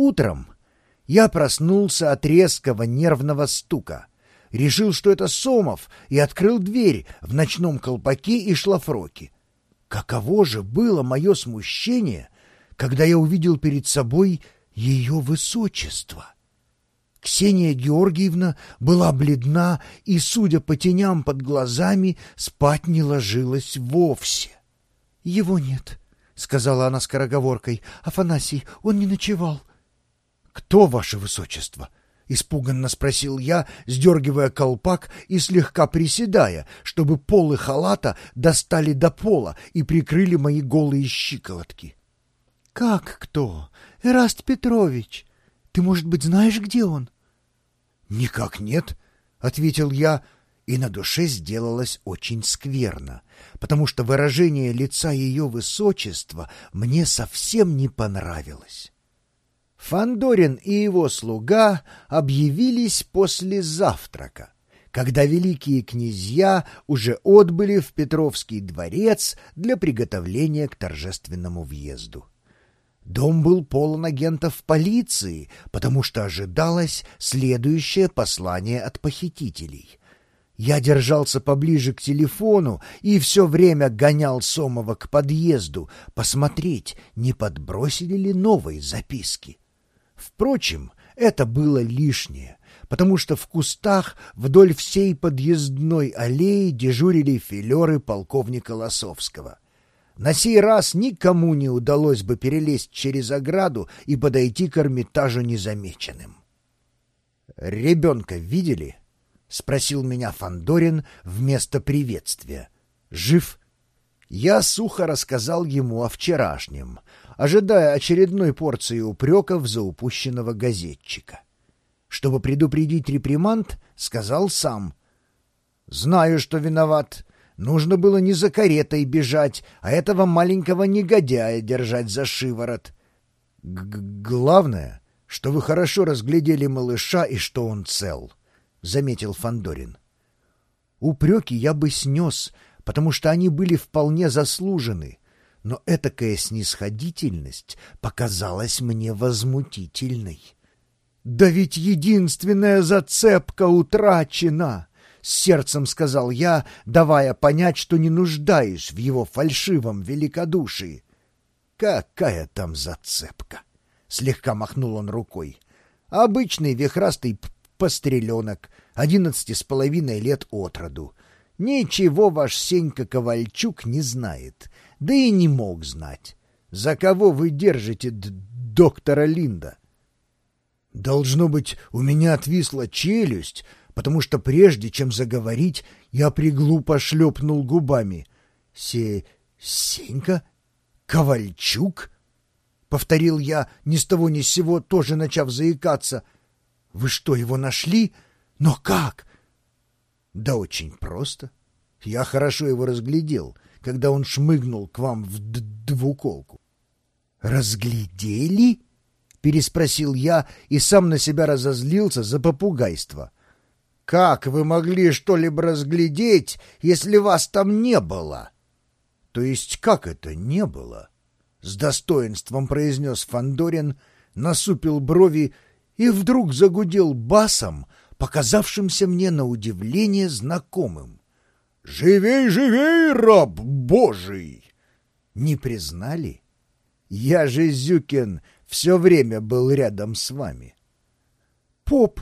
Утром я проснулся от резкого нервного стука. Решил, что это Сомов, и открыл дверь в ночном колпаке и шлафроке. Каково же было мое смущение, когда я увидел перед собой ее высочество. Ксения Георгиевна была бледна и, судя по теням под глазами, спать не ложилась вовсе. — Его нет, — сказала она скороговоркой. — Афанасий, он не ночевал. — Кто, ваше высочество? — испуганно спросил я, сдергивая колпак и слегка приседая, чтобы полы халата достали до пола и прикрыли мои голые щиколотки. — Как кто? Эраст Петрович. Ты, может быть, знаешь, где он? — Никак нет, — ответил я, и на душе сделалось очень скверно, потому что выражение лица ее высочества мне совсем не понравилось. Фандорин и его слуга объявились после завтрака, когда великие князья уже отбыли в Петровский дворец для приготовления к торжественному въезду. Дом был полон агентов полиции, потому что ожидалось следующее послание от похитителей. Я держался поближе к телефону и все время гонял Сомова к подъезду, посмотреть, не подбросили ли новые записки. Впрочем, это было лишнее, потому что в кустах вдоль всей подъездной аллеи дежурили филеры полковника Лосовского — на сей раз никому не удалось бы перелезть через ограду и подойти к Эрмитажу незамеченным. «Ребенка видели?» — спросил меня Фандорин вместо приветствия. «Жив?» Я сухо рассказал ему о вчерашнем, ожидая очередной порции упреков за упущенного газетчика. Чтобы предупредить реприманд, сказал сам. «Знаю, что виноват. Нужно было не за каретой бежать, а этого маленького негодяя держать за шиворот. Г Главное, что вы хорошо разглядели малыша и что он цел, — заметил Фандорин. Упреки я бы снес, потому что они были вполне заслужены, но этакая снисходительность показалась мне возмутительной. Да ведь единственная зацепка утрачена! — с сердцем сказал я, давая понять, что не нуждаюсь в его фальшивом великодушии. «Какая там зацепка?» — слегка махнул он рукой. «Обычный вихрастый постреленок, одиннадцати с половиной лет от роду. Ничего ваш Сенька Ковальчук не знает, да и не мог знать. За кого вы держите доктора Линда?» «Должно быть, у меня отвисла челюсть», потому что прежде чем заговорить, я приглупо шлепнул губами. «Се... Сенька? Ковальчук?» — повторил я, ни с того ни с сего, тоже начав заикаться. «Вы что, его нашли? Но как?» «Да очень просто. Я хорошо его разглядел, когда он шмыгнул к вам в двуколку». «Разглядели?» — переспросил я и сам на себя разозлился за попугайство. Как вы могли что-либо разглядеть, если вас там не было? То есть как это не было? С достоинством произнес Фандорин, насупил брови и вдруг загудел басом, показавшимся мне на удивление знакомым. «Живей, живей, раб Божий!» Не признали? Я же, Зюкин, все время был рядом с вами. «Поп!»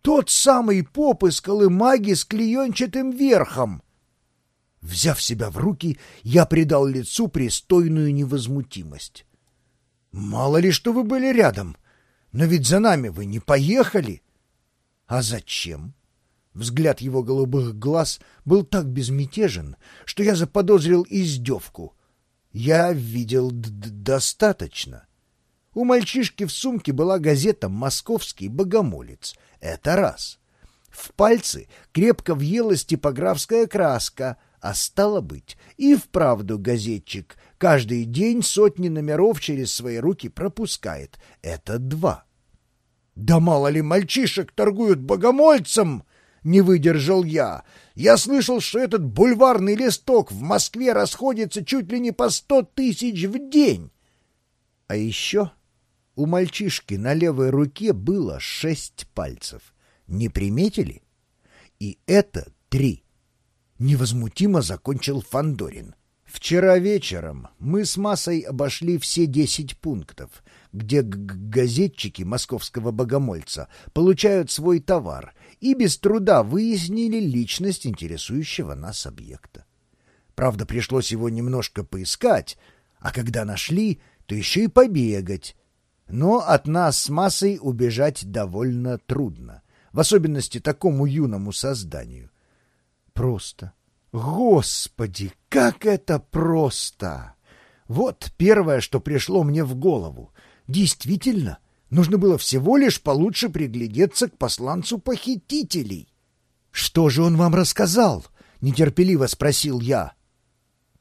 Тот самый поп из колымаги с клеенчатым верхом. Взяв себя в руки, я придал лицу пристойную невозмутимость. Мало ли, что вы были рядом, но ведь за нами вы не поехали. А зачем? Взгляд его голубых глаз был так безмятежен, что я заподозрил издевку. Я видел достаточно. У мальчишки в сумке была газета «Московский богомолец». Это раз. В пальцы крепко въелась типографская краска, а стало быть, и вправду газетчик каждый день сотни номеров через свои руки пропускает. Это два. «Да мало ли мальчишек торгуют богомольцем!» — не выдержал я. «Я слышал, что этот бульварный листок в Москве расходится чуть ли не по сто тысяч в день!» А еще У мальчишки на левой руке было шесть пальцев. Не приметили? И это три. Невозмутимо закончил Фандорин. Вчера вечером мы с массой обошли все десять пунктов, где газетчики московского богомольца получают свой товар и без труда выяснили личность интересующего нас объекта. Правда, пришлось его немножко поискать, а когда нашли, то еще и побегать. Но от нас с массой убежать довольно трудно, в особенности такому юному созданию. Просто. Господи, как это просто! Вот первое, что пришло мне в голову. Действительно, нужно было всего лишь получше приглядеться к посланцу похитителей. «Что же он вам рассказал?» — нетерпеливо спросил я.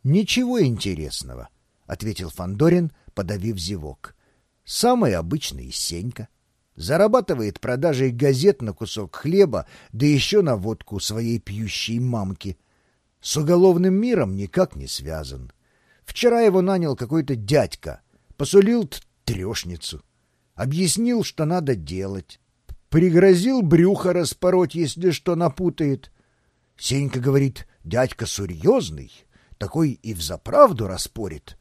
«Ничего интересного», — ответил Фандорин, подавив зевок. «Самый обычный Сенька. Зарабатывает продажей газет на кусок хлеба, да еще на водку своей пьющей мамки. С уголовным миром никак не связан. Вчера его нанял какой-то дядька, посулил трешницу. Объяснил, что надо делать. Пригрозил брюхо распороть, если что напутает. Сенька говорит, дядька серьезный, такой и взаправду распорит.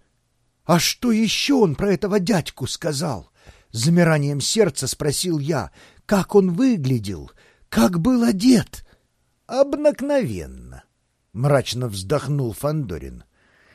А что еще он про этого дядьку сказал? Замиранием сердца спросил я, как он выглядел, как был одет. Обыкновенно, мрачно вздохнул Фандорин.